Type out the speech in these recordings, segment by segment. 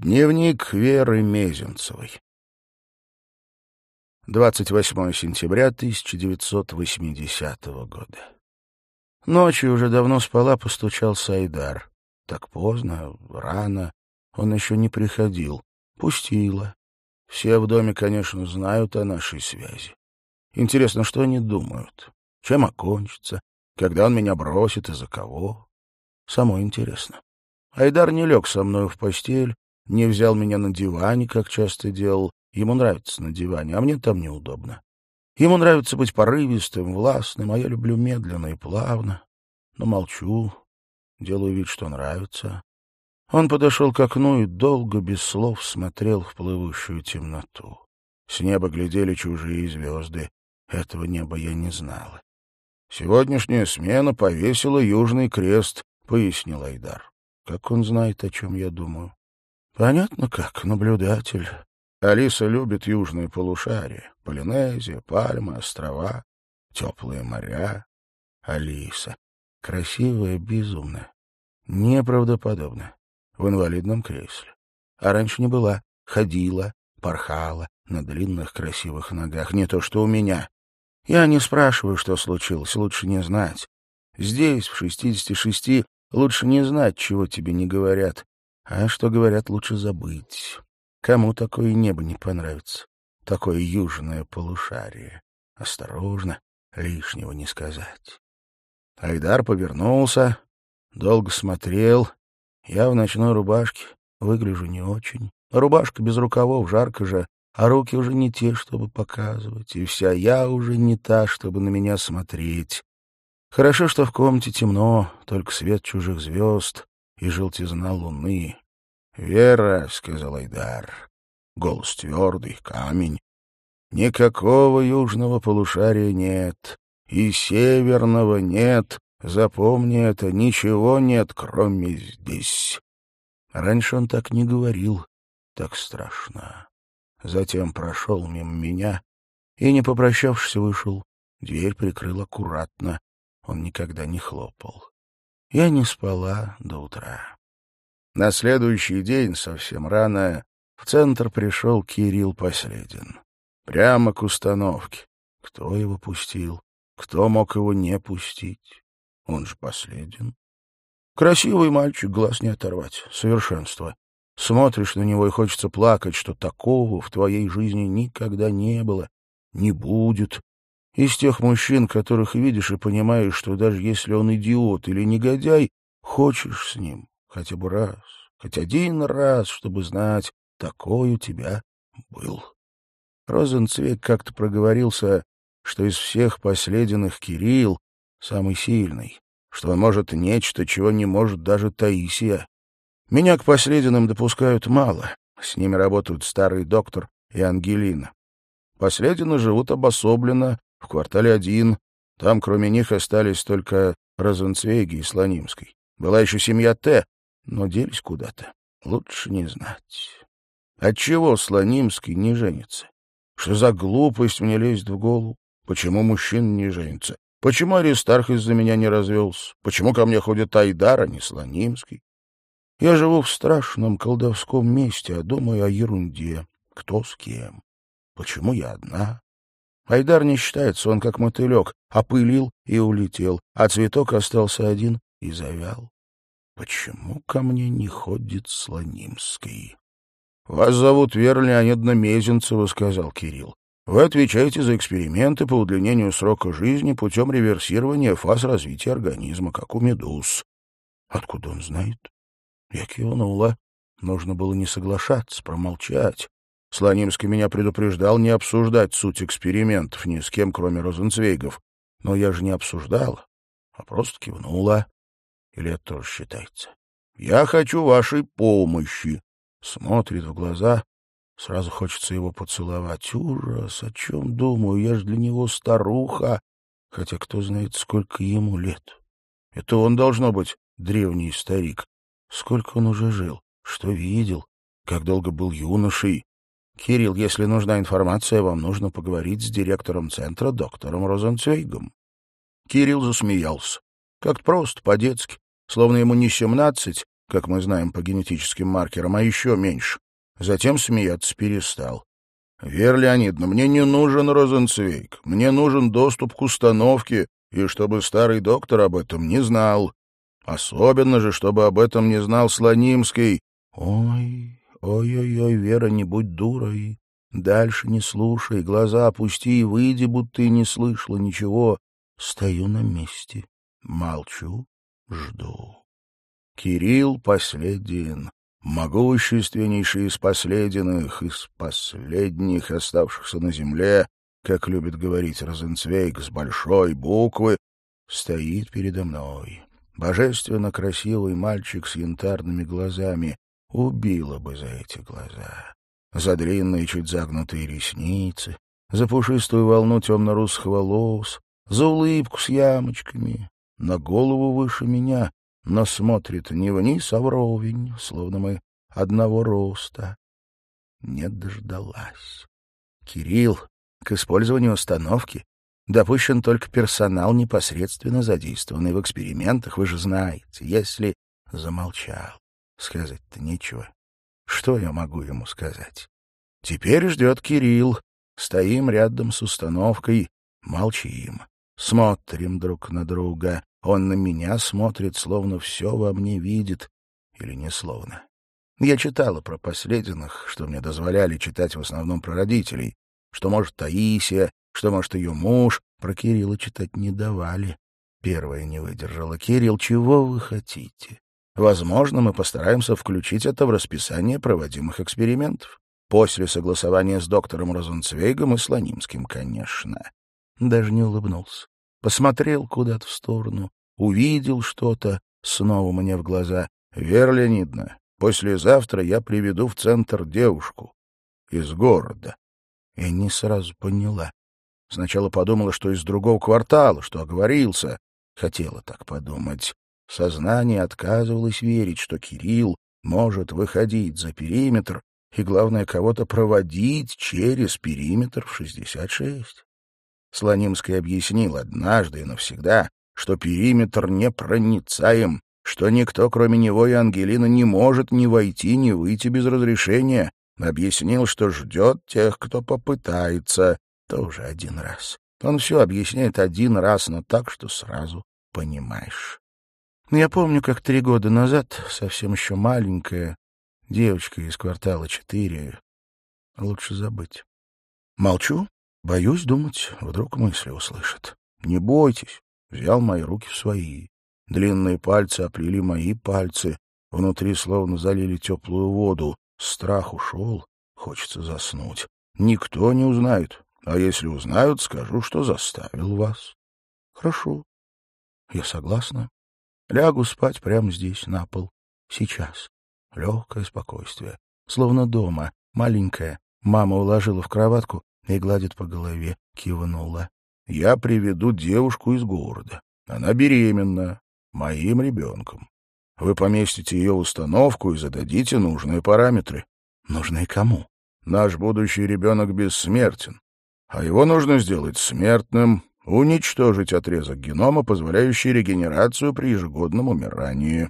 Дневник Веры Мезенцевой. 28 сентября 1980 года. Ночью уже давно спала, постучал Сайдар. Так поздно, рано. Он еще не приходил. Пустила. Все в доме, конечно, знают о нашей связи. Интересно, что они думают? Чем окончится? Когда он меня бросит и за кого? Само интересно. Айдар не лег со мной в постель, не взял меня на диване, как часто делал. Ему нравится на диване, а мне там неудобно. Ему нравится быть порывистым, властным, а я люблю медленно и плавно. Но молчу, делаю вид, что нравится. Он подошел к окну и долго, без слов, смотрел в плывущую темноту. С неба глядели чужие звезды. Этого неба я не знала. «Сегодняшняя смена повесила Южный крест», — пояснил Айдар. «Как он знает, о чем я думаю?» Понятно как, наблюдатель. Алиса любит южные полушария. Полинезия, Пальмы, острова, теплые моря. Алиса. Красивая, безумная. Неправдоподобная. В инвалидном кресле. А раньше не была. Ходила, порхала на длинных красивых ногах. Не то, что у меня. Я не спрашиваю, что случилось. Лучше не знать. Здесь, в шестидесяти шести, лучше не знать, чего тебе не говорят. А что говорят, лучше забыть. Кому такое небо не понравится? Такое южное полушарие. Осторожно, лишнего не сказать. Айдар повернулся, долго смотрел. Я в ночной рубашке, выгляжу не очень. Рубашка без рукавов, жарко же, а руки уже не те, чтобы показывать, и вся я уже не та, чтобы на меня смотреть. Хорошо, что в комнате темно, только свет чужих звезд, и желтизна луны. — Вера, — сказал Айдар, — голос твердый, камень. Никакого южного полушария нет, и северного нет. Запомни это, ничего нет, кроме здесь. Раньше он так не говорил, так страшно. Затем прошел мимо меня и, не попрощавшись, вышел. Дверь прикрыл аккуратно. Он никогда не хлопал. Я не спала до утра. На следующий день, совсем рано, в центр пришел Кирилл Последин. Прямо к установке. Кто его пустил? Кто мог его не пустить? Он же Последин. Красивый мальчик, глаз не оторвать. Совершенство. Смотришь на него и хочется плакать, что такого в твоей жизни никогда не было, не будет, из тех мужчин, которых видишь и понимаешь, что даже если он идиот или негодяй, хочешь с ним хотя бы раз, хоть один раз, чтобы знать, такой у тебя был. Розенцвейк как-то проговорился, что из всех последних Кирилл самый сильный, что он может нечто, чего не может даже Таисия. Меня к последним допускают мало, с ними работают старый доктор и Ангелина. Последины живут обособленно, в квартале один. Там, кроме них, остались только Розенцвейги и Слонимской. Была еще семья Т, но делись куда-то. Лучше не знать. Отчего Слонимский не женится? Что за глупость мне лезет в голову? Почему мужчина не женится? Почему Аристарх из-за меня не развелся? Почему ко мне ходит Айдар, а не Слонимский? Я живу в страшном колдовском месте, а думаю о ерунде. Кто с кем? Почему я одна? Айдар не считается, он как мотылек, опылил и улетел, а цветок остался один и завял. Почему ко мне не ходит Слонимский? — Вас зовут Вера Леонидовна Мезенцева, — сказал Кирилл. — Вы отвечаете за эксперименты по удлинению срока жизни путем реверсирования фаз развития организма, как у медуз. — Откуда он знает? Я кивнула. Нужно было не соглашаться, промолчать. Слонимский меня предупреждал не обсуждать суть экспериментов ни с кем, кроме розенцвейгов. Но я же не обсуждал, а просто кивнула. Или это тоже считается? «Я хочу вашей помощи!» Смотрит в глаза, сразу хочется его поцеловать. Ужас, о чем думаю, я же для него старуха, хотя кто знает, сколько ему лет. Это он, должно быть, древний старик. Сколько он уже жил, что видел, как долго был юношей, Кирилл, если нужна информация, вам нужно поговорить с директором центра, доктором Розенцвейгом. Кирилл засмеялся. Как-то просто, по-детски, словно ему не семнадцать, как мы знаем по генетическим маркерам, а еще меньше. Затем смеяться перестал. «Вера Леонидовна, мне не нужен розенцвейк. Мне нужен доступ к установке, и чтобы старый доктор об этом не знал. Особенно же, чтобы об этом не знал Слонимский. Ой, ой-ой-ой, Вера, не будь дурой. Дальше не слушай, глаза опусти и выйди, будто и не слышала ничего. Стою на месте, молчу, жду. Кирилл последен, могущественнейший из последних, из последних, оставшихся на земле, как любит говорить Розенцвейк с большой буквы, стоит передо мной. Божественно красивый мальчик с янтарными глазами убила бы за эти глаза. За длинные, чуть загнутые ресницы, за пушистую волну темно-русых волос, за улыбку с ямочками, на голову выше меня, но смотрит не вниз, а вровень, словно мы одного роста. Не дождалась. Кирилл к использованию установки допущен только персонал, непосредственно задействованный в экспериментах, вы же знаете. Если замолчал, сказать-то нечего. Что я могу ему сказать? Теперь ждет Кирилл. Стоим рядом с установкой, молчим, смотрим друг на друга. Он на меня смотрит, словно все во мне видит, или не словно. Я читала про последних, что мне дозволяли читать в основном про родителей, что, может, Таисия, что, может, ее муж. Про Кирилла читать не давали. Первая не выдержала. «Кирилл, чего вы хотите? Возможно, мы постараемся включить это в расписание проводимых экспериментов. После согласования с доктором Розенцвейгом и Слонимским, конечно». Даже не улыбнулся. Посмотрел куда-то в сторону, увидел что-то, снова мне в глаза. «Вера Леонидовна, послезавтра я приведу в центр девушку из города». Я не сразу поняла. Сначала подумала, что из другого квартала, что оговорился. Хотела так подумать. Сознание отказывалось верить, что Кирилл может выходить за периметр и, главное, кого-то проводить через периметр в 66. Слонимский объяснил однажды и навсегда, что периметр непроницаем, что никто, кроме него и Ангелины, не может ни войти, ни выйти без разрешения. Объяснил, что ждет тех, кто попытается тоже один раз. Он все объясняет один раз, но так, что сразу понимаешь. Я помню, как три года назад, совсем еще маленькая, девочка из квартала четыре, лучше забыть. Молчу, боюсь думать, вдруг мысли услышат. Не бойтесь, взял мои руки в свои. Длинные пальцы оплели мои пальцы, внутри словно залили теплую воду. Страх ушел, хочется заснуть. Никто не узнает, а если узнают, скажу, что заставил вас. Хорошо. Я согласна. Лягу спать прямо здесь, на пол. Сейчас. Легкое спокойствие. Словно дома. Маленькая. Мама уложила в кроватку и гладит по голове. Кивнула. Я приведу девушку из города. Она беременна. Моим ребенком. Вы поместите ее установку и зададите нужные параметры. Нужные кому? Наш будущий ребенок бессмертен а его нужно сделать смертным, уничтожить отрезок генома, позволяющий регенерацию при ежегодном умирании.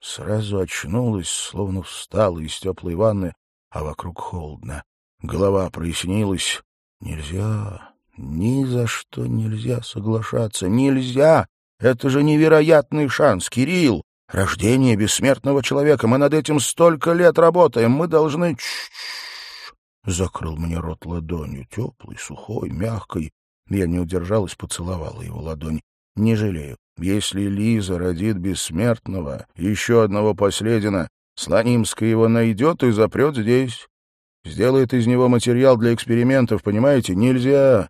Сразу очнулась, словно встала из теплой ванны, а вокруг холодно. Голова прояснилась. Нельзя, ни за что нельзя соглашаться. Нельзя! Это же невероятный шанс, Кирилл! Рождение бессмертного человека. Мы над этим столько лет работаем. Мы должны закрыл мне рот ладонью, теплой, сухой, мягкой. Я не удержалась, поцеловала его ладонь. Не жалею. Если Лиза родит бессмертного, еще одного последина, Слонимская его найдет и запрет здесь. Сделает из него материал для экспериментов, понимаете? Нельзя.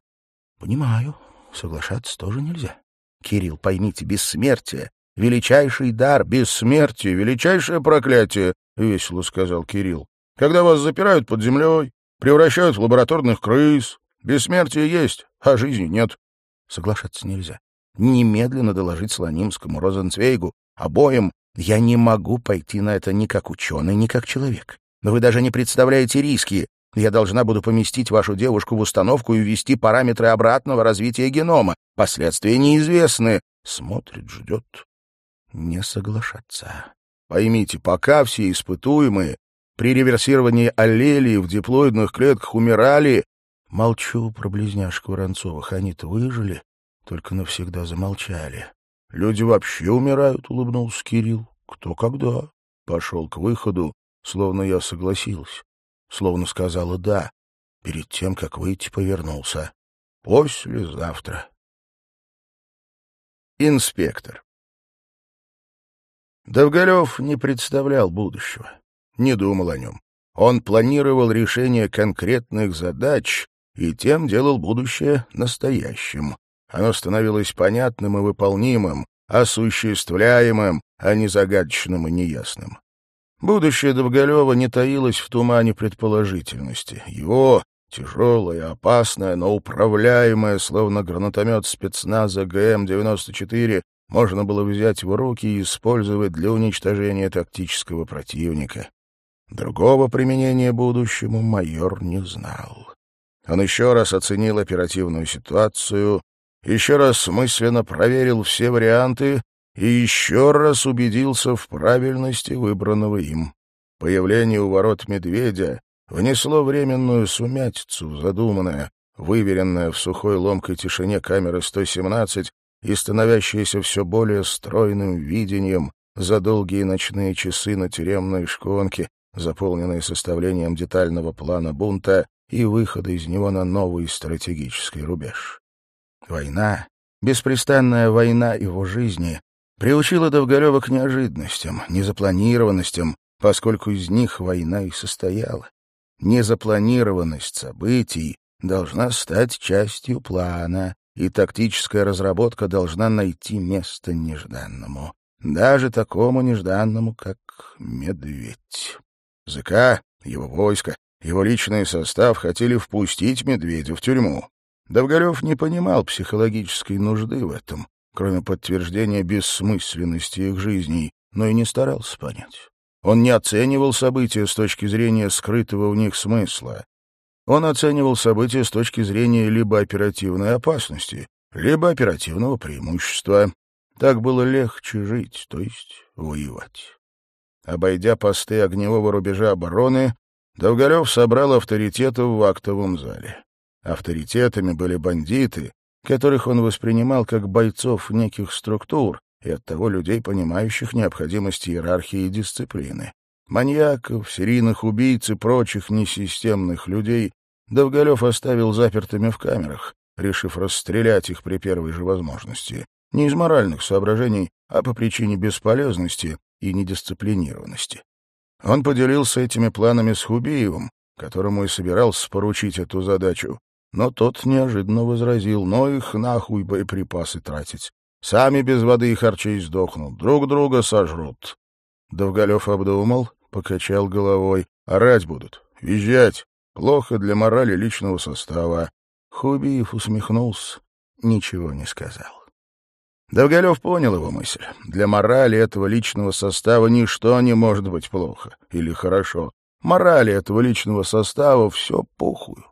Понимаю. Соглашаться тоже нельзя. Кирилл, поймите, бессмертие — величайший дар, бессмертие — величайшее проклятие, — весело сказал Кирилл. Когда вас запирают под землей, Превращают в лабораторных крыс. Бессмертие есть, а жизни нет. Соглашаться нельзя. Немедленно доложить Слонимскому, Розенцвейгу, обоим. Я не могу пойти на это ни как ученый, ни как человек. Но вы даже не представляете риски. Я должна буду поместить вашу девушку в установку и ввести параметры обратного развития генома. Последствия неизвестны. Смотрит, ждет. Не соглашаться. Поймите, пока все испытуемые при реверсировании аллелей в диплоидных клетках умирали... Молчу про близняшек Воронцовых. Они-то выжили, только навсегда замолчали. Люди вообще умирают, — улыбнулся Кирилл. Кто когда? Пошел к выходу, словно я согласилась. Словно сказала «да». Перед тем, как выйти, повернулся. Послезавтра. Инспектор. Довголев не представлял будущего, не думал о нем. Он планировал решение конкретных задач и тем делал будущее настоящим. Оно становилось понятным и выполнимым, осуществляемым, а не загадочным и неясным. Будущее Довголева не таилось в тумане предположительности. Его, тяжелое, опасное, но управляемое, словно гранатомет спецназа ГМ-94, можно было взять в руки и использовать для уничтожения тактического противника. Другого применения будущему майор не знал. Он еще раз оценил оперативную ситуацию, еще раз мысленно проверил все варианты и еще раз убедился в правильности выбранного им. Появление у ворот медведя внесло временную сумятицу, задуманное, выверенное в сухой ломкой тишине камеры 117 и становящееся все более стройным видением за долгие ночные часы на тюремной шконке, заполненные составлением детального плана бунта и выхода из него на новый стратегический рубеж. Война, беспрестанная война его жизни, приучила Довголева к неожиданностям, незапланированностям, поскольку из них война и состояла. Незапланированность событий должна стать частью плана, и тактическая разработка должна найти место нежданному. Даже такому нежданному, как медведь. ЗК, его войско, его личный состав хотели впустить медведя в тюрьму. Довголев не понимал психологической нужды в этом, кроме подтверждения бессмысленности их жизней, но и не старался понять. Он не оценивал события с точки зрения скрытого в них смысла. Он оценивал события с точки зрения либо оперативной опасности, либо оперативного преимущества. Так было легче жить, то есть воевать. Обойдя посты огневого рубежа обороны, Довголев собрал авторитетов в актовом зале. Авторитетами были бандиты, которых он воспринимал как бойцов неких структур и оттого людей, понимающих необходимость иерархии и дисциплины. Маньяков, серийных убийц и прочих несистемных людей Довголев оставил запертыми в камерах, решив расстрелять их при первой же возможности. Не из моральных соображений, а по причине бесполезности и недисциплинированности. Он поделился этими планами с Хубиевым, которому и собирался поручить эту задачу, но тот неожиданно возразил, но их нахуй боеприпасы тратить. Сами без воды и харчей сдохнут, друг друга сожрут. Довголев обдумал, покачал головой. Орать будут, визжать. Плохо для морали личного состава. Хубиев усмехнулся, ничего не сказал. Довголев понял его мысль. Для морали этого личного состава ничто не может быть плохо или хорошо. Морали этого личного состава все похую.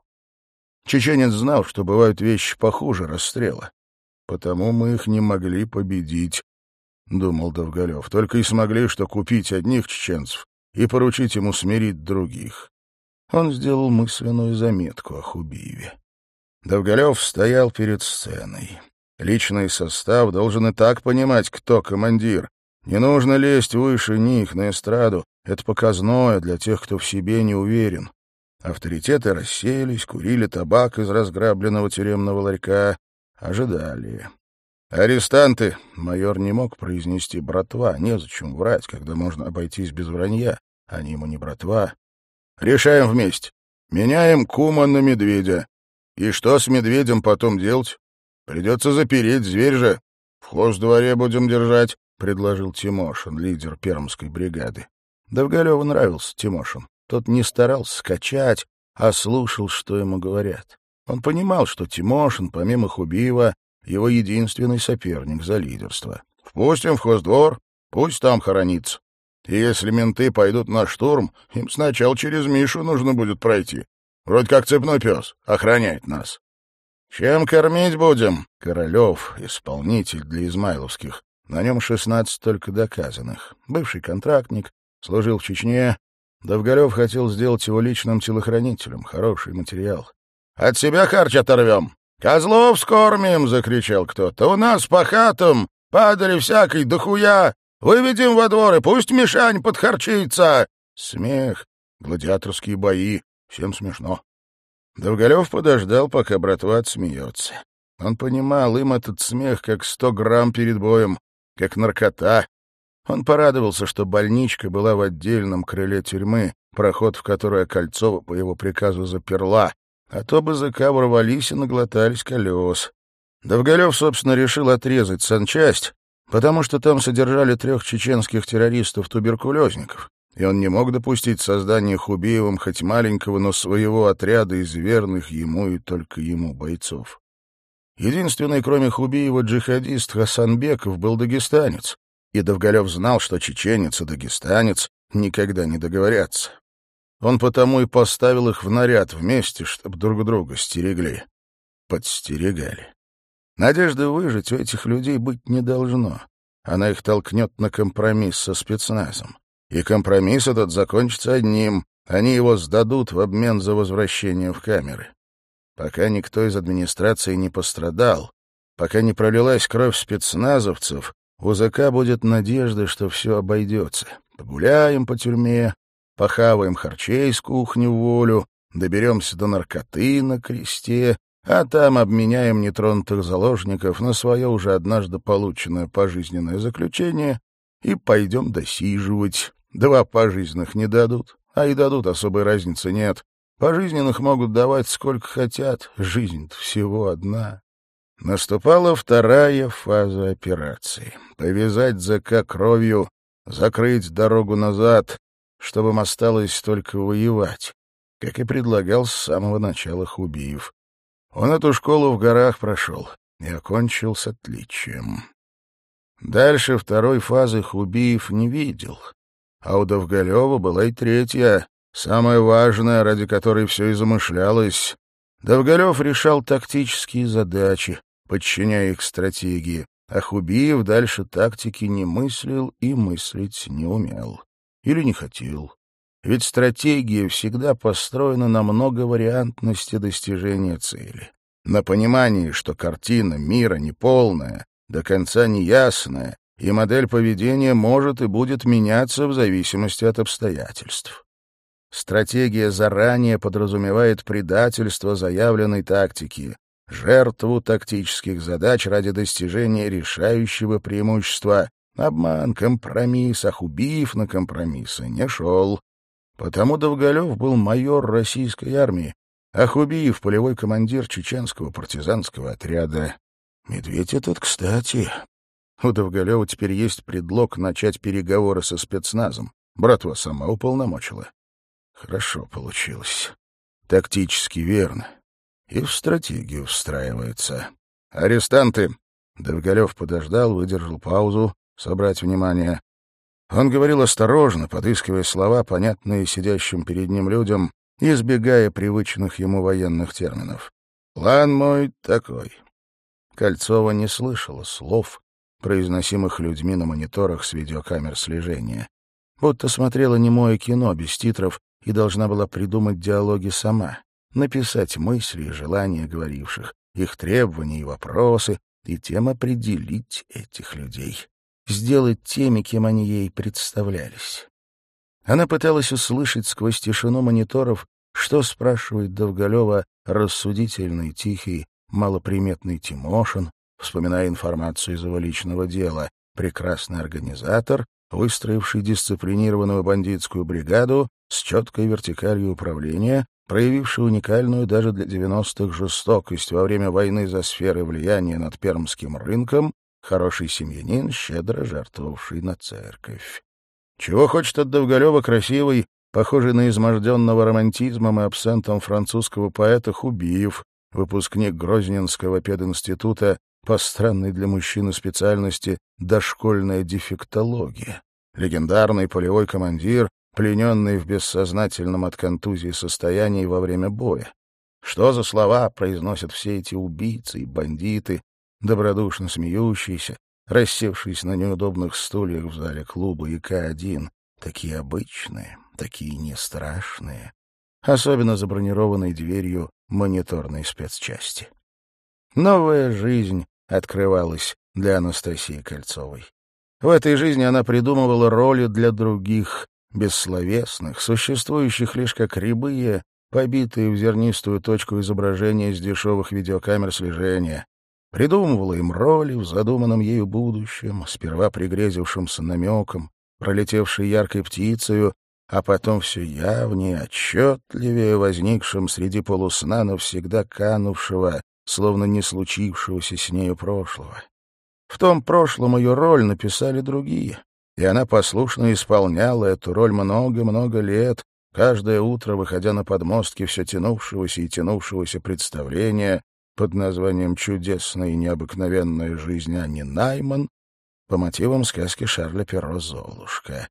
Чеченец знал, что бывают вещи похуже расстрела. Потому мы их не могли победить, — думал Довголев. Только и смогли, что купить одних чеченцев и поручить ему смирить других. Он сделал мысленную заметку о Хубиеве. Довголев стоял перед сценой. Личный состав должен и так понимать, кто командир. Не нужно лезть выше них на эстраду. Это показное для тех, кто в себе не уверен. Авторитеты рассеялись, курили табак из разграбленного тюремного ларька, ожидали. «Арестанты!» — майор не мог произнести «братва». Незачем врать, когда можно обойтись без вранья. Они ему не братва. «Решаем вместе. Меняем кума на медведя. И что с медведем потом делать? Придется запереть, зверь же. В хоздворе будем держать», — предложил Тимошин, лидер пермской бригады. Довголеву нравился Тимошин. Тот не старался скачать, а слушал, что ему говорят. Он понимал, что Тимошин, помимо Хубиева, его единственный соперник за лидерство. «Впустим в хоздвор, пусть там хоронится. И если менты пойдут на штурм, им сначала через Мишу нужно будет пройти. Вроде как цепной пес, охраняет нас. Чем кормить будем? Королев, исполнитель для измайловских, На нем 16 только доказанных. Бывший контрактник, служил в Чечне. Довголев хотел сделать его личным телохранителем. Хороший материал. «От себя харч оторвем! Козлов скормим!» — закричал кто-то. «У нас по хатам падали всякой дохуя! Выведем во двор, и пусть Мишань подхарчится!» Смех, гладиаторские бои. Всем смешно. Довголев подождал, пока братва отсмеется. Он понимал, им этот смех как сто грамм перед боем, как наркота. Он порадовался, что больничка была в отдельном крыле тюрьмы, проход в которое Кольцова по его приказу заперла, а то бы ЗК ворвались и наглотались колес. Довголев, собственно, решил отрезать санчасть, потому что там содержали трех чеченских террористов-туберкулезников, и он не мог допустить создания Хубиевым хоть маленького, но своего отряда из верных ему и только ему бойцов. Единственный, кроме Хубиева, джихадист Хасанбеков был дагестанец, и Довголев знал, что чеченец и дагестанец никогда не договорятся. Он потому и поставил их в наряд вместе, чтобы друг друга стерегли. Подстерегали. Надежды выжить у этих людей быть не должно. Она их толкнет на компромисс со спецназом. И компромисс этот закончится одним. Они его сдадут в обмен за возвращение в камеры. Пока никто из администрации не пострадал, пока не пролилась кровь спецназовцев, у ЗК будет надежда, что все обойдется. Погуляем по тюрьме, похаваем харчей с кухни в волю, доберемся до наркоты на кресте, а там обменяем нетронутых заложников на свое уже однажды полученное пожизненное заключение и пойдем досиживать. Два пожизненных не дадут, а и дадут, особой разницы нет. Пожизненных могут давать сколько хотят, жизнь всего одна. Наступала вторая фаза операции. Повязать ЗК кровью, закрыть дорогу назад, чтобы им осталось только воевать, как и предлагал с самого начала Хубиев. Он эту школу в горах прошел и окончил с отличием. Дальше второй фазы Хубиев не видел. А у Довголева была и третья, самая важная, ради которой все и замышлялось. Довголев решал тактические задачи, подчиняя их стратегии, а Хубиев дальше тактики не мыслил и мыслить не умел. Или не хотел. Ведь стратегия всегда построена на многовариантности достижения цели. На понимании, что картина мира неполная, до конца неясная, и модель поведения может и будет меняться в зависимости от обстоятельств. Стратегия заранее подразумевает предательство заявленной тактики, жертву тактических задач ради достижения решающего преимущества. Обман, компромисс, Ахубиев на компромиссы не шел. Потому Довголев был майор российской армии, Ахубиев — полевой командир чеченского партизанского отряда. Медведь этот, кстати, у Довголева теперь есть предлог начать переговоры со спецназом. Братва сама уполномочила. Хорошо получилось. Тактически верно. И в стратегию встраивается. «Арестанты!» Довголев подождал, выдержал паузу, собрать внимание. Он говорил осторожно, подыскивая слова, понятные сидящим перед ним людям, избегая привычных ему военных терминов. «План мой такой». Кольцова не слышала слов, произносимых людьми на мониторах с видеокамер слежения. Будто смотрела немое кино без титров и должна была придумать диалоги сама, написать мысли и желания говоривших, их требования и вопросы, и тем определить этих людей, сделать теми, кем они ей представлялись. Она пыталась услышать сквозь тишину мониторов, что спрашивает Довголева рассудительный, тихий, малоприметный Тимошин, вспоминая информацию из его личного дела. Прекрасный организатор, выстроивший дисциплинированную бандитскую бригаду с четкой вертикалью управления, проявивший уникальную даже для 90-х жестокость во время войны за сферы влияния над пермским рынком, хороший семьянин, щедро жертвовавший на церковь. Чего хочет от Довголева красивый, похожий на изможденного романтизмом и абсентом французского поэта Хубиев, выпускник Грозненского пединститута по странной для мужчины специальности дошкольная дефектология. Легендарный полевой командир, плененный в бессознательном от контузии состоянии во время боя. Что за слова произносят все эти убийцы и бандиты, добродушно смеющиеся, рассевшись на неудобных стульях в зале клуба ИК-1, такие обычные, такие не страшные, особенно за бронированной дверью мониторной спецчасти. Новая жизнь открывалась для Анастасии Кольцовой. В этой жизни она придумывала роли для других, бессловесных, существующих лишь как рябые, побитые в зернистую точку изображения с дешевых видеокамер слежения. Придумывала им роли в задуманном ею будущем, сперва пригрезившимся намеком, пролетевшей яркой птицею, а потом все явнее, отчетливее возникшим среди полусна навсегда канувшего, словно не случившегося с нею прошлого. В том прошлом ее роль написали другие, и она послушно исполняла эту роль много-много лет, каждое утро выходя на подмостки все тянувшегося и тянувшегося представления под названием «Чудесная и необыкновенная жизнь Ани Найман» по мотивам сказки Шарля Перро «Золушка».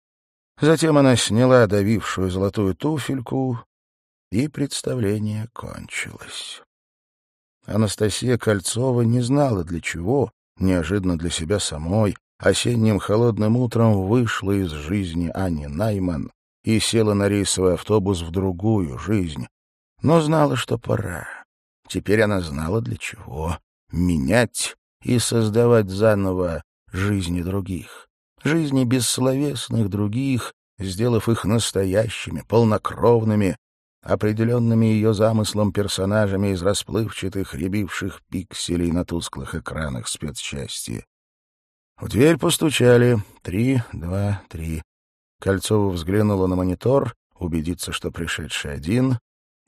Затем она сняла давившую золотую туфельку, и представление кончилось. Анастасия Кольцова не знала для чего, неожиданно для себя самой, осенним холодным утром вышла из жизни Ани Найман и села на рейсовый автобус в другую жизнь, но знала, что пора. Теперь она знала для чего — менять и создавать заново жизни других жизни бессловесных других, сделав их настоящими, полнокровными, определенными ее замыслом персонажами из расплывчатых, рябивших пикселей на тусклых экранах спецчасти. В дверь постучали. Три, два, три. Кольцова взглянула на монитор, убедиться, что пришедший один,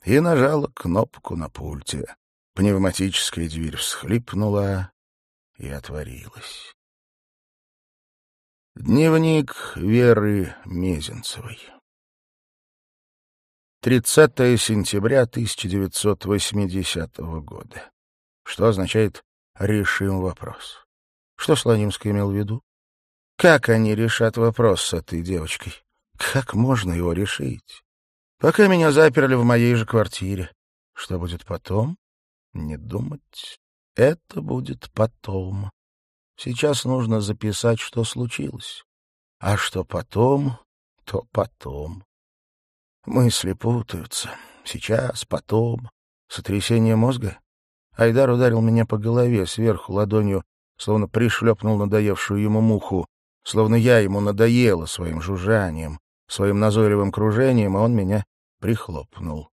и нажала кнопку на пульте. Пневматическая дверь всхлипнула и отворилась. Дневник Веры Мезенцевой 30 сентября 1980 года. Что означает «решим вопрос»? Что Слонимский имел в виду? Как они решат вопрос с этой девочкой? Как можно его решить? Пока меня заперли в моей же квартире. Что будет потом? Не думать. Это будет потом. Сейчас нужно записать, что случилось. А что потом, то потом. Мысли путаются. Сейчас, потом. Сотрясение мозга? Айдар ударил меня по голове сверху ладонью, словно пришлепнул надоевшую ему муху, словно я ему надоела своим жужжанием, своим назойливым кружением, а он меня прихлопнул.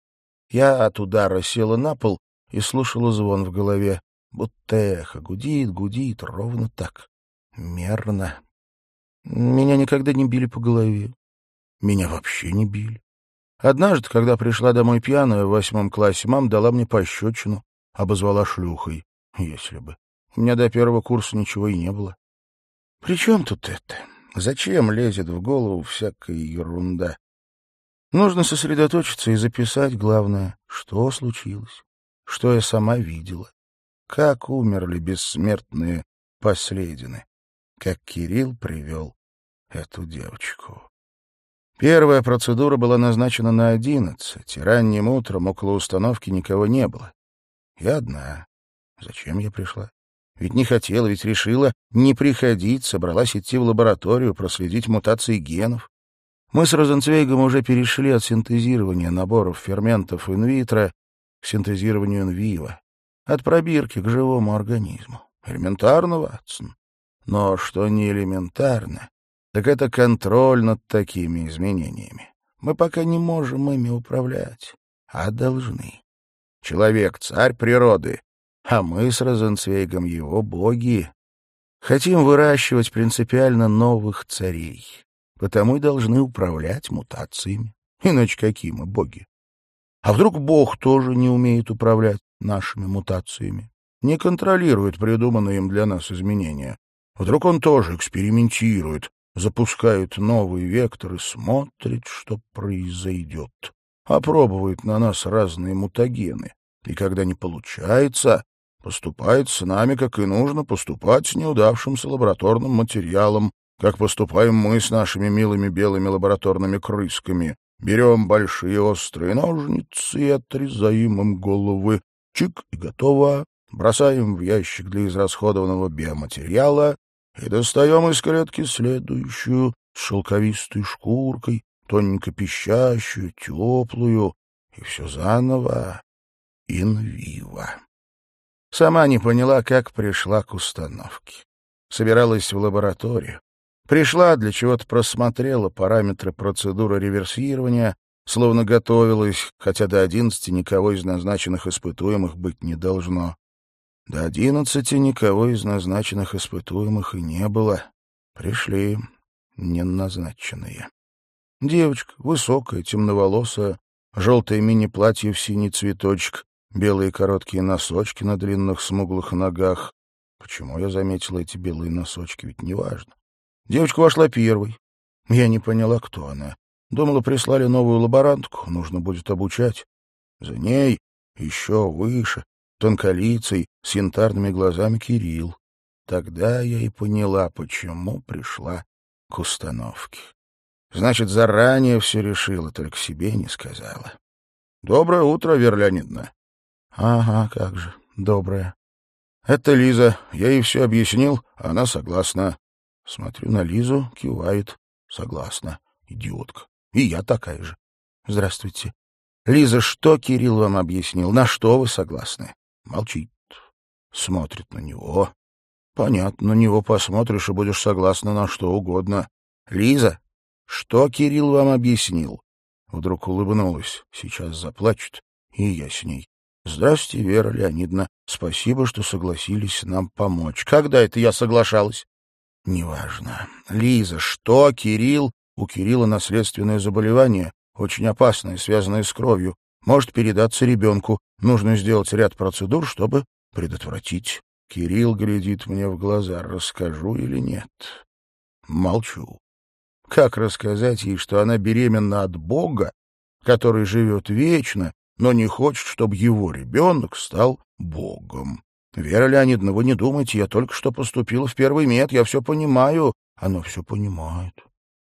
Я от удара села на пол и слушала звон в голове будто эхо, гудит, гудит, ровно так, мерно. Меня никогда не били по голове. Меня вообще не били. Однажды, когда пришла домой пьяная в восьмом классе, мама дала мне пощечину, обозвала шлюхой. Если бы. У меня до первого курса ничего и не было. При чем тут это? Зачем лезет в голову всякая ерунда? Нужно сосредоточиться и записать главное, что случилось, что я сама видела. Как умерли бессмертные последины, как Кирилл привел эту девочку. Первая процедура была назначена на одиннадцать, и ранним утром около установки никого не было. Я одна. Зачем я пришла? Ведь не хотела, ведь решила не приходить, собралась идти в лабораторию, проследить мутации генов. Мы с Розенцвейгом уже перешли от синтезирования наборов ферментов инвитро к синтезированию инвиво. От пробирки к живому организму. Элементарно, Ватсон. Но что не элементарно, так это контроль над такими изменениями. Мы пока не можем ими управлять, а должны. Человек — царь природы, а мы с Розенцвейгом его боги. Хотим выращивать принципиально новых царей, потому и должны управлять мутациями. Иначе какие мы боги? А вдруг Бог тоже не умеет управлять нашими мутациями? Не контролирует придуманные им для нас изменения? Вдруг он тоже экспериментирует, запускает новый вектор и смотрит, что произойдет? Опробует на нас разные мутагены. И когда не получается, поступает с нами, как и нужно поступать с неудавшимся лабораторным материалом, как поступаем мы с нашими милыми белыми лабораторными крысками, Берем большие острые ножницы и отрезаем им головы. Чик, и готово. Бросаем в ящик для израсходованного биоматериала и достаем из клетки следующую с шелковистой шкуркой, тоненько пищащую, теплую, и все заново инвива. Сама не поняла, как пришла к установке. Собиралась в лабораторию. Пришла, для чего-то просмотрела параметры процедуры реверсирования, словно готовилась, хотя до одиннадцати никого из назначенных испытуемых быть не должно. До одиннадцати никого из назначенных испытуемых и не было. Пришли неназначенные. Девочка, высокая, темноволосая, желтое мини-платье в синий цветочек, белые короткие носочки на длинных смуглых ногах. Почему я заметила эти белые носочки, ведь неважно. Девочка вошла первой. Я не поняла, кто она. Думала, прислали новую лаборантку, нужно будет обучать. За ней, еще выше, тонколицей, с янтарными глазами Кирилл. Тогда я и поняла, почему пришла к установке. Значит, заранее все решила, только себе не сказала. — Доброе утро, Вера Леонидовна. — Ага, как же, доброе. — Это Лиза. Я ей все объяснил, она согласна. Смотрю на Лизу, кивает. Согласна. Идиотка. И я такая же. Здравствуйте. Лиза, что Кирилл вам объяснил? На что вы согласны? Молчит. Смотрит на него. Понятно, на него посмотришь и будешь согласна на что угодно. Лиза, что Кирилл вам объяснил? Вдруг улыбнулась. Сейчас заплачет. И я с ней. Здравствуйте, Вера Леонидовна. Спасибо, что согласились нам помочь. Когда это я соглашалась? Неважно. Лиза, что Кирилл? У Кирилла наследственное заболевание, очень опасное, связанное с кровью. Может передаться ребенку. Нужно сделать ряд процедур, чтобы предотвратить. Кирилл глядит мне в глаза. Расскажу или нет? Молчу. Как рассказать ей, что она беременна от Бога, который живет вечно, но не хочет, чтобы его ребенок стал Богом? Вера Леонидовна, вы не думайте, я только что поступила в первый мед, я все понимаю. Оно все понимает.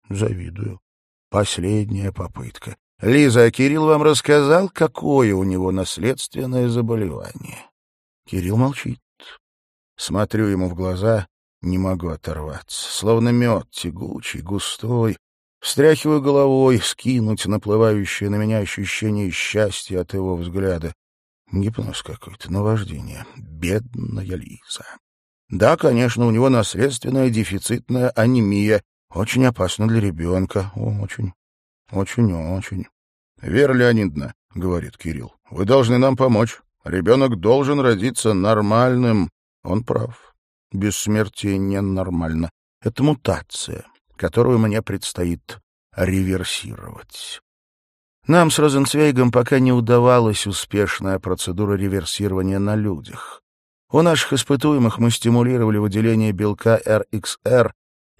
Завидую. Последняя попытка. Лиза, а Кирилл вам рассказал, какое у него наследственное заболевание? Кирилл молчит. Смотрю ему в глаза, не могу оторваться. Словно мед, тягучий, густой. Встряхиваю головой, скинуть наплывающее на меня ощущение счастья от его взгляда. Гипноз какой-то, наваждение. Бедная Лиза. Да, конечно, у него наследственная дефицитная анемия. Очень опасно для ребенка. Очень, очень-очень. — Вера Леонидовна, — говорит Кирилл, — вы должны нам помочь. Ребенок должен родиться нормальным. Он прав. Бессмертие ненормально. Это мутация, которую мне предстоит реверсировать. Нам с Розенцвейгом пока не удавалась успешная процедура реверсирования на людях. У наших испытуемых мы стимулировали выделение белка RXR,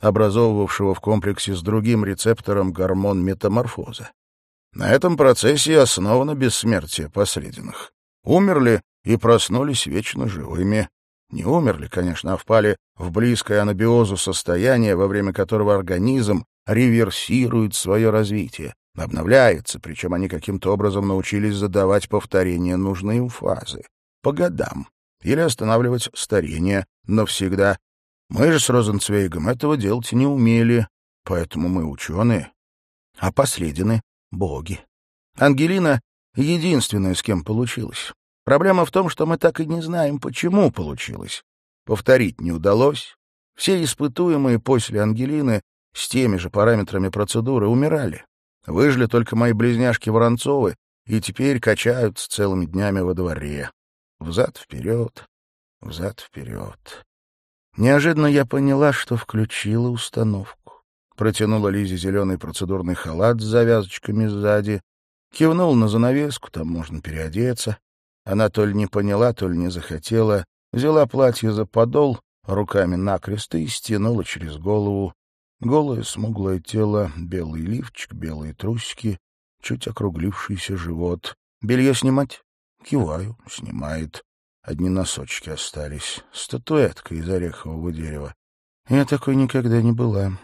образовывавшего в комплексе с другим рецептором гормон метаморфоза. На этом процессе основано бессмертие последних. Умерли и проснулись вечно живыми. Не умерли, конечно, а впали в близкое анабиозу состояние, во время которого организм реверсирует свое развитие обновляется, причем они каким-то образом научились задавать повторение нужной им фазы, по годам, или останавливать старение навсегда. Мы же с Розенцвейгом этого делать не умели, поэтому мы ученые, а последины — боги. Ангелина — единственная, с кем получилось. Проблема в том, что мы так и не знаем, почему получилось. Повторить не удалось. Все испытуемые после Ангелины с теми же параметрами процедуры умирали. Выжили только мои близняшки Воронцовы и теперь качаются целыми днями во дворе. Взад-вперед, взад-вперед. Неожиданно я поняла, что включила установку. Протянула Лизе зеленый процедурный халат с завязочками сзади, кивнул на занавеску, там можно переодеться. Она то ли не поняла, то ли не захотела, взяла платье за подол, руками накрест и стянула через голову. Голое смуглое тело, белый лифчик, белые трусики, чуть округлившийся живот. Белье снимать? Киваю, снимает. Одни носочки остались. Статуэтка из орехового дерева. Я такой никогда не была.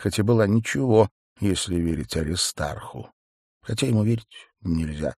Хотя была ничего, если верить Аристарху. Хотя ему верить нельзя.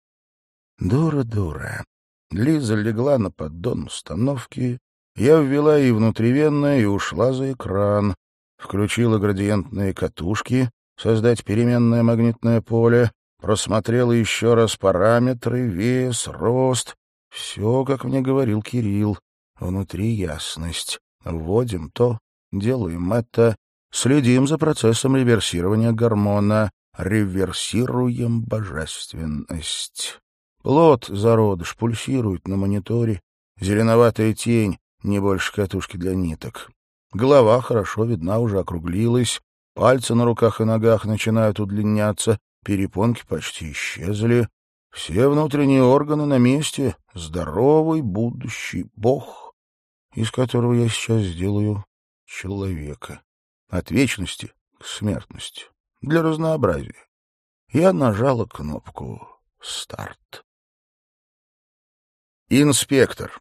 Дура-дура. Лиза легла на поддон установки я ввела и внутривенно и ушла за экран, включила градиентные катушки, создать переменное магнитное поле, просмотрела еще раз параметры, вес, рост. Все, как мне говорил Кирилл. Внутри ясность. Вводим то, делаем это, следим за процессом реверсирования гормона, реверсируем божественность. Плод, зародыш, пульсирует на мониторе, зеленоватая тень, не больше катушки для ниток. Голова хорошо видна, уже округлилась, пальцы на руках и ногах начинают удлиняться, перепонки почти исчезли. Все внутренние органы на месте, здоровый будущий бог, из которого я сейчас сделаю человека. От вечности к смертности. Для разнообразия. Я нажала кнопку «Старт». Инспектор.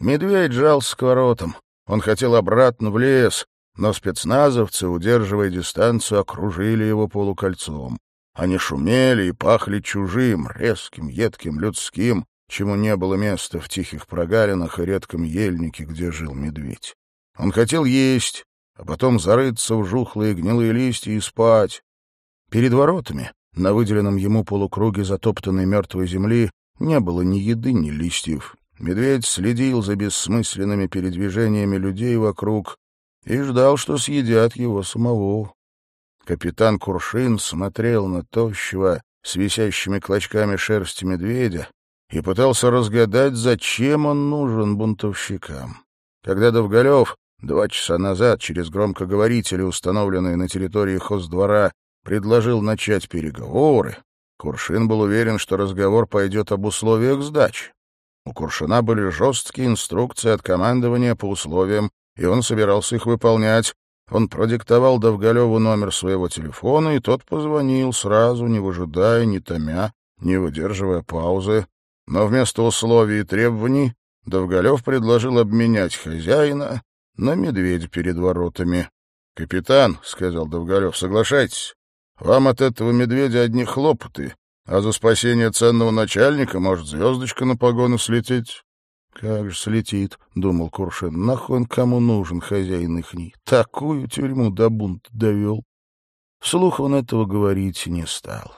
Медведь жался к воротам. Он хотел обратно в лес, но спецназовцы, удерживая дистанцию, окружили его полукольцом. Они шумели и пахли чужим, резким, едким, людским, чему не было места в тихих прогалинах и редком ельнике, где жил медведь. Он хотел есть, а потом зарыться в жухлые гнилые листья и спать. Перед воротами, на выделенном ему полукруге затоптанной мертвой земли, не было ни еды, ни листьев. Медведь следил за бессмысленными передвижениями людей вокруг и ждал, что съедят его самого. Капитан Куршин смотрел на тощего, с висящими клочками шерсти медведя, и пытался разгадать, зачем он нужен бунтовщикам. Когда Довголев два часа назад через громкоговорители, установленные на территории хоздвора, предложил начать переговоры, Куршин был уверен, что разговор пойдет об условиях сдачи. У Куршина были жесткие инструкции от командования по условиям, и он собирался их выполнять. Он продиктовал Довголеву номер своего телефона, и тот позвонил сразу, не выжидая, не томя, не выдерживая паузы. Но вместо условий и требований Довголев предложил обменять хозяина на медведя перед воротами. — Капитан, — сказал Довголев, — соглашайтесь. Вам от этого медведя одни хлопоты, а за спасение ценного начальника может звездочка на погону слететь. — Как же слетит, — думал Куршин, — нахуй он кому нужен, хозяин ихний. Такую тюрьму до бунта довел. Вслух он этого говорить не стал.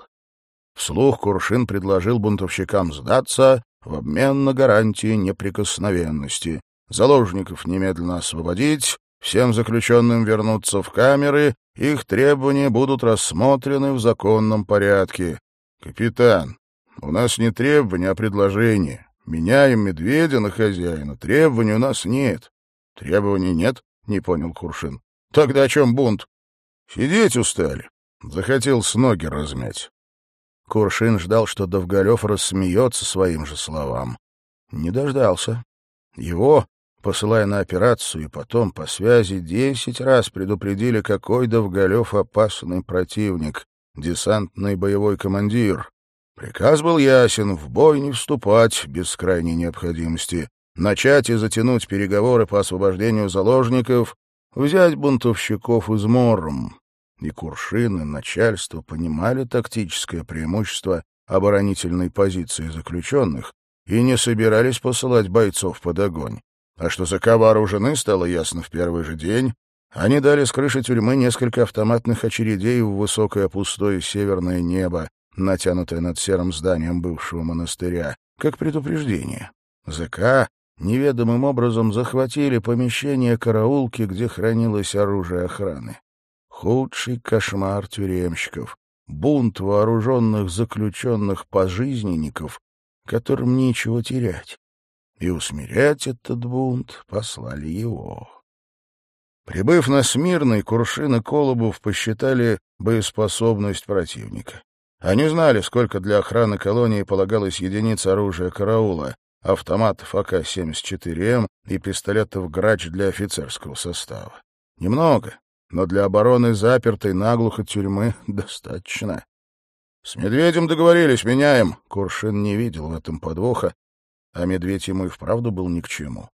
Вслух Куршин предложил бунтовщикам сдаться в обмен на гарантии неприкосновенности. Заложников немедленно освободить, всем заключенным вернуться в камеры, их требования будут рассмотрены в законном порядке. «Капитан, у нас не требования, а предложение. Меняем медведя на хозяина. Требований у нас нет». «Требований нет?» — не понял Куршин. «Тогда о чем бунт?» «Сидеть устали. Захотел с ноги размять». Куршин ждал, что Довголев рассмеется своим же словам. Не дождался. Его, посылая на операцию и потом по связи, десять раз предупредили, какой Довголев опасный противник десантный боевой командир. Приказ был ясен — в бой не вступать без крайней необходимости, начать и затянуть переговоры по освобождению заложников, взять бунтовщиков измором. И Куршин, начальство понимали тактическое преимущество оборонительной позиции заключенных и не собирались посылать бойцов под огонь. А что Закова вооружены, стало ясно в первый же день, они дали с крыши тюрьмы несколько автоматных очередей в высокое пустое северное небо, натянутое над серым зданием бывшего монастыря, как предупреждение. ЗК неведомым образом захватили помещение караулки, где хранилось оружие охраны. Худший кошмар тюремщиков, бунт вооруженных заключенных пожизненников, которым нечего терять. И усмирять этот бунт послали его. Прибыв на Смирный, Куршин и Колобов посчитали боеспособность противника. Они знали, сколько для охраны колонии полагалось единиц оружия караула, автоматов АК-74М и пистолетов «Грач» для офицерского состава. Немного, но для обороны запертой наглухо тюрьмы достаточно. С медведем договорились, меняем. Куршин не видел в этом подвоха, а медведь ему и вправду был ни к чему.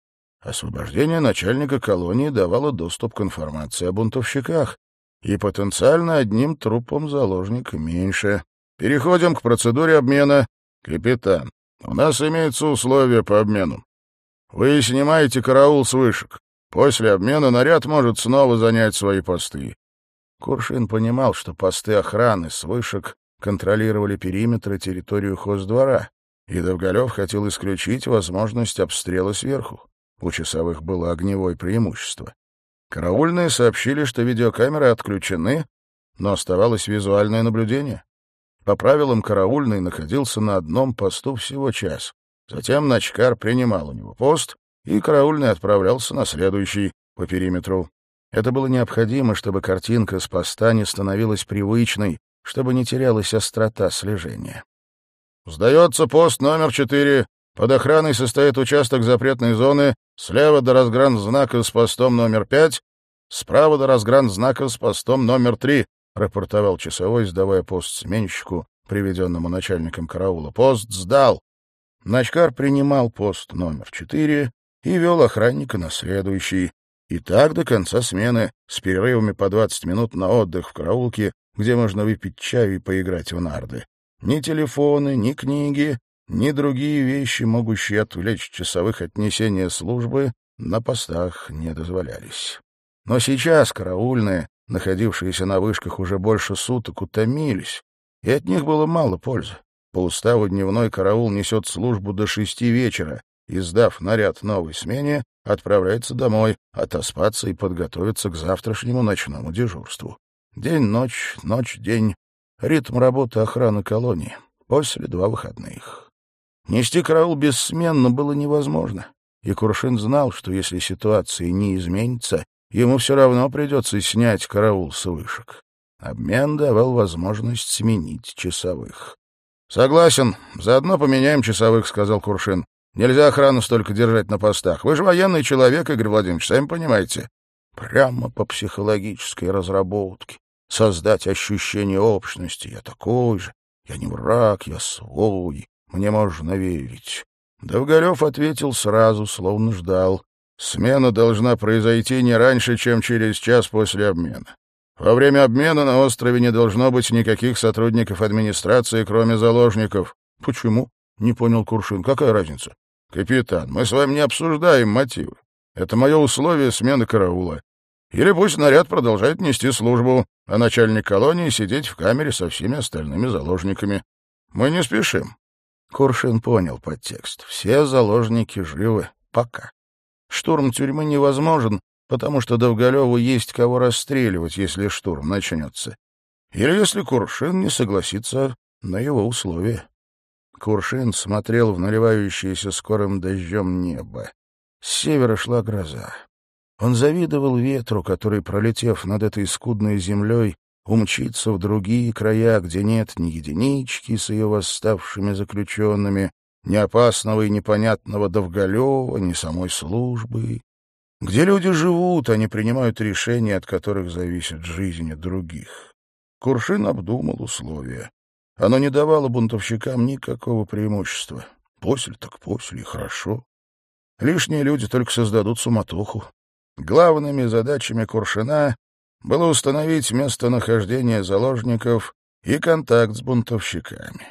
Освобождение начальника колонии давало доступ к информации о бунтовщиках, и потенциально одним трупом заложника меньше. Переходим к процедуре обмена. Капитан, у нас имеются условия по обмену. Вы снимаете караул с вышек. После обмена наряд может снова занять свои посты. Куршин понимал, что посты охраны с вышек контролировали периметр и территорию хоздвора, и Довголев хотел исключить возможность обстрела сверху. У часовых было огневое преимущество. Караульные сообщили, что видеокамеры отключены, но оставалось визуальное наблюдение. По правилам, караульный находился на одном посту всего час. Затем Начкар принимал у него пост, и караульный отправлялся на следующий по периметру. Это было необходимо, чтобы картинка с поста не становилась привычной, чтобы не терялась острота слежения. «Сдается пост номер четыре. Под охраной состоит участок запретной зоны. Слева до разгран-знака с постом номер пять, справа до разгран-знака с постом номер три», — рапортовал часовой, сдавая пост сменщику, приведенному начальником караула. «Пост сдал». Начкар принимал пост номер четыре и вел охранника на следующий. И так до конца смены, с перерывами по 20 минут на отдых в караулке, где можно выпить чаю и поиграть в нарды. Ни телефоны, ни книги, ни другие вещи, могущие отвлечь часовых от несения службы, на постах не дозволялись. Но сейчас караульные, находившиеся на вышках уже больше суток, утомились, и от них было мало пользы. По уставу дневной караул несет службу до шести вечера, и, сдав наряд новой смене, отправляется домой, отоспаться и подготовиться к завтрашнему ночному дежурству. День-ночь, ночь-день. Ритм работы охраны колонии. После два выходных. Нести караул бессменно было невозможно. И Куршин знал, что если ситуация не изменится, ему все равно придется снять караул с вышек. Обмен давал возможность сменить часовых. — Согласен. Заодно поменяем часовых, — сказал Куршин. Нельзя охрану столько держать на постах. Вы же военный человек, Игорь Владимирович, сами понимаете. Прямо по психологической разработке. Создать ощущение общности. Я такой же. Я не враг, я свой. Мне можно верить. Довголев ответил сразу, словно ждал. Смена должна произойти не раньше, чем через час после обмена. Во время обмена на острове не должно быть никаких сотрудников администрации, кроме заложников. Почему? — не понял Куршин. — Какая разница? — Капитан, мы с вами не обсуждаем мотивы. Это мое условие смены караула. Или пусть наряд продолжает нести службу, а начальник колонии сидеть в камере со всеми остальными заложниками. Мы не спешим. Куршин понял подтекст. Все заложники живы. Пока. Штурм тюрьмы невозможен, потому что Довголеву есть кого расстреливать, если штурм начнется. Или если Куршин не согласится на его условия. Куршин смотрел в наливающееся скорым дождем небо. С севера шла гроза. Он завидовал ветру, который, пролетев над этой скудной землей, умчится в другие края, где нет ни единички с ее восставшими заключенными, ни опасного и непонятного Довголева, ни самой службы, где люди живут, они принимают решения, от которых зависит жизнь других. Куршин обдумал условия. Оно не давало бунтовщикам никакого преимущества. После так после, и хорошо. Лишние люди только создадут суматоху. Главными задачами Куршина было установить местонахождение заложников и контакт с бунтовщиками.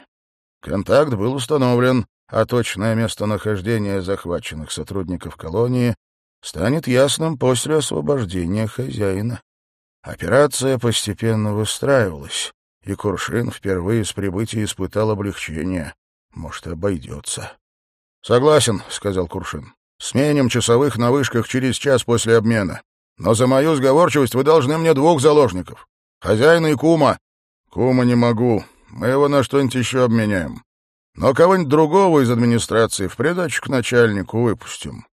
Контакт был установлен, а точное местонахождение захваченных сотрудников колонии станет ясным после освобождения хозяина. Операция постепенно выстраивалась и Куршин впервые с прибытия испытал облегчение. Может, обойдется. — Согласен, — сказал Куршин. — Сменим часовых на вышках через час после обмена. Но за мою сговорчивость вы должны мне двух заложников. Хозяина и кума. Кума не могу. Мы его на что-нибудь еще обменяем. Но кого-нибудь другого из администрации в придачу к начальнику выпустим.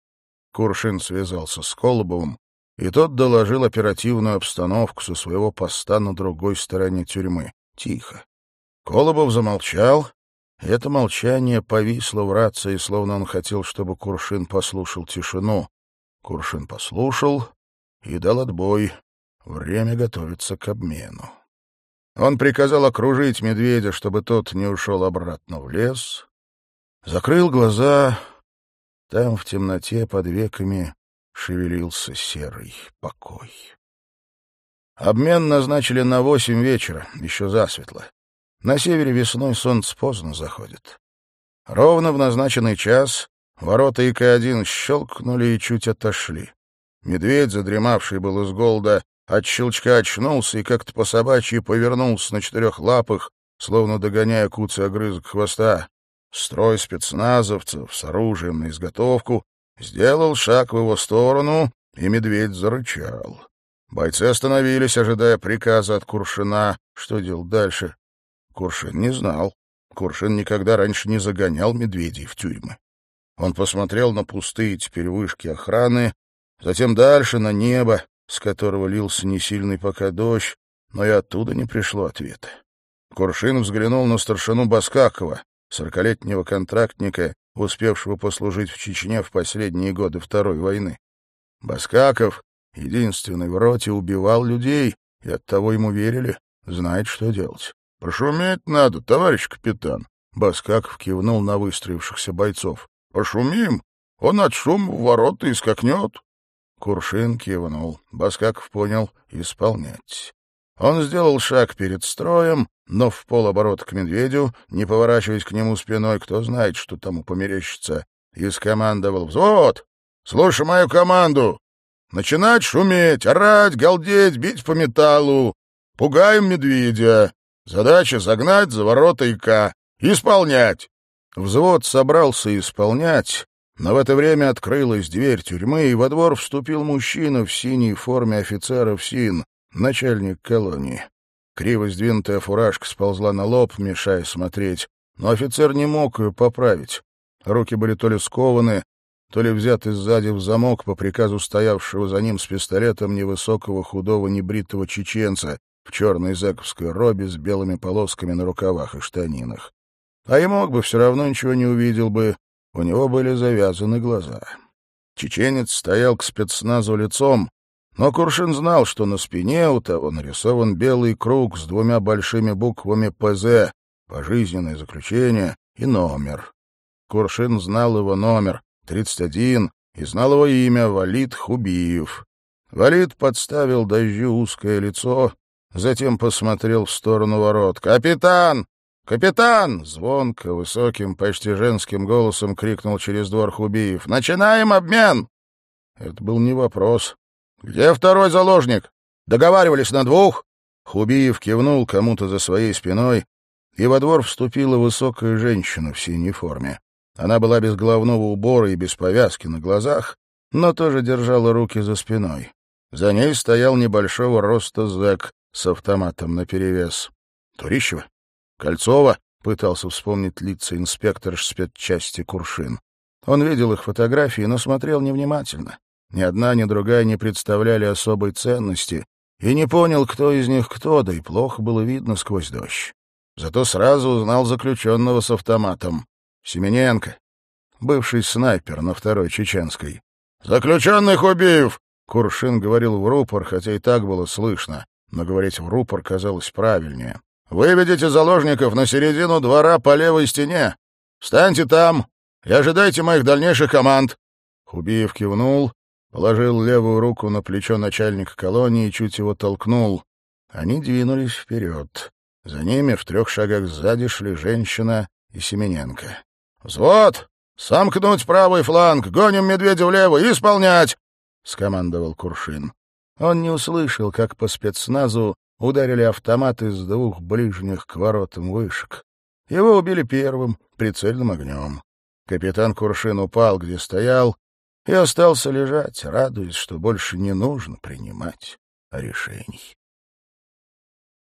Куршин связался с Колобовым, и тот доложил оперативную обстановку со своего поста на другой стороне тюрьмы. Тихо. Колобов замолчал. Это молчание повисло в рации, словно он хотел, чтобы Куршин послушал тишину. Куршин послушал и дал отбой. Время готовиться к обмену. Он приказал окружить медведя, чтобы тот не ушел обратно в лес. Закрыл глаза. Там, в темноте, под веками, шевелился серый покой. Обмен назначили на восемь вечера, еще засветло. На севере весной солнце поздно заходит. Ровно в назначенный час Ворота ИК-1 щелкнули и чуть отошли. Медведь, задремавший был из голода, от щелчка очнулся и как-то по собачьи повернулся на четырех лапах, словно догоняя куцый огрызок хвоста. Строй спецназовцев с оружием на изготовку сделал шаг в его сторону, и медведь зарычал. Бойцы остановились, ожидая приказа от Куршина. Что делать дальше? Куршин не знал. Куршин никогда раньше не загонял медведей в тюрьмы. Он посмотрел на пустые теперь вышки охраны, затем дальше на небо, с которого лился несильный пока дождь, но и оттуда не пришло ответа. Куршин взглянул на старшину Баскакова, сорокалетнего контрактника, успевшего послужить в Чечне в последние годы Второй войны. Баскаков, единственный в роте, убивал людей, и оттого ему верили, знает, что делать. — Пошуметь надо, товарищ капитан. Баскаков кивнул на выстроившихся бойцов. — Пошумим, он от шума в ворота и скакнет. Куршин кивнул. Баскаков понял — исполнять. Он сделал шаг перед строем, но в полоборота к медведю, не поворачиваясь к нему спиной, кто знает, что тому померещится, и скомандовал «Взвод! Слушай мою команду! Начинать шуметь, орать, галдеть, бить по металлу! Пугаем медведя! Задача — загнать за ворота ИК! Исполнять!» Взвод собрался исполнять, но в это время открылась дверь тюрьмы, и во двор вступил мужчина в синей форме офицера СИН, начальник колонии. Криво сдвинутая фуражка сползла на лоб, мешая смотреть, но офицер не мог ее поправить. Руки были то ли скованы, то ли взяты сзади в замок по приказу стоявшего за ним с пистолетом невысокого худого небритого чеченца в черной зэковской робе с белыми полосками на рукавах и штанинах. А и мог бы, все равно ничего не увидел бы, у него были завязаны глаза. Чеченец стоял к спецназу лицом, но Куршин знал, что на спине у того нарисован белый круг с двумя большими буквами «ПЗ» — пожизненное заключение и номер. Куршин знал его номер — 31, и знал его имя — Валид Хубиев. Валид подставил дождю узкое лицо, затем посмотрел в сторону ворот. «Капитан! «Капитан!» — звонко, высоким, почти женским голосом крикнул через двор Хубиев. «Начинаем обмен!» Это был не вопрос. «Где второй заложник? Договаривались на двух?» Хубиев кивнул кому-то за своей спиной, и во двор вступила высокая женщина в синей форме. Она была без головного убора и без повязки на глазах, но тоже держала руки за спиной. За ней стоял небольшого роста зэк с автоматом наперевес. «Турищева?» Кольцова пытался вспомнить лица инспектор спецчасти Куршин. Он видел их фотографии, но смотрел невнимательно. Ни одна, ни другая не представляли особой ценности, и не понял, кто из них кто, да и плохо было видно сквозь дождь. Зато сразу узнал заключенного с автоматом. Семененко, бывший снайпер на второй чеченской. «Заключенный Хубиев!» Куршин говорил в рупор, хотя и так было слышно, но говорить в рупор казалось правильнее. Выведите заложников на середину двора по левой стене. Встаньте там и ожидайте моих дальнейших команд. Хубиев кивнул, положил левую руку на плечо начальника колонии и чуть его толкнул. Они двинулись вперед. За ними в трех шагах сзади шли женщина и Семененко. «Взвод! Сомкнуть правый фланг! Гоним медведя влево! Исполнять!» — скомандовал Куршин. Он не услышал, как по спецназу ударили автоматы с двух ближних к воротам вышек. Его убили первым, прицельным огнем. Капитан Куршин упал, где стоял, и остался лежать, радуясь, что больше не нужно принимать решений.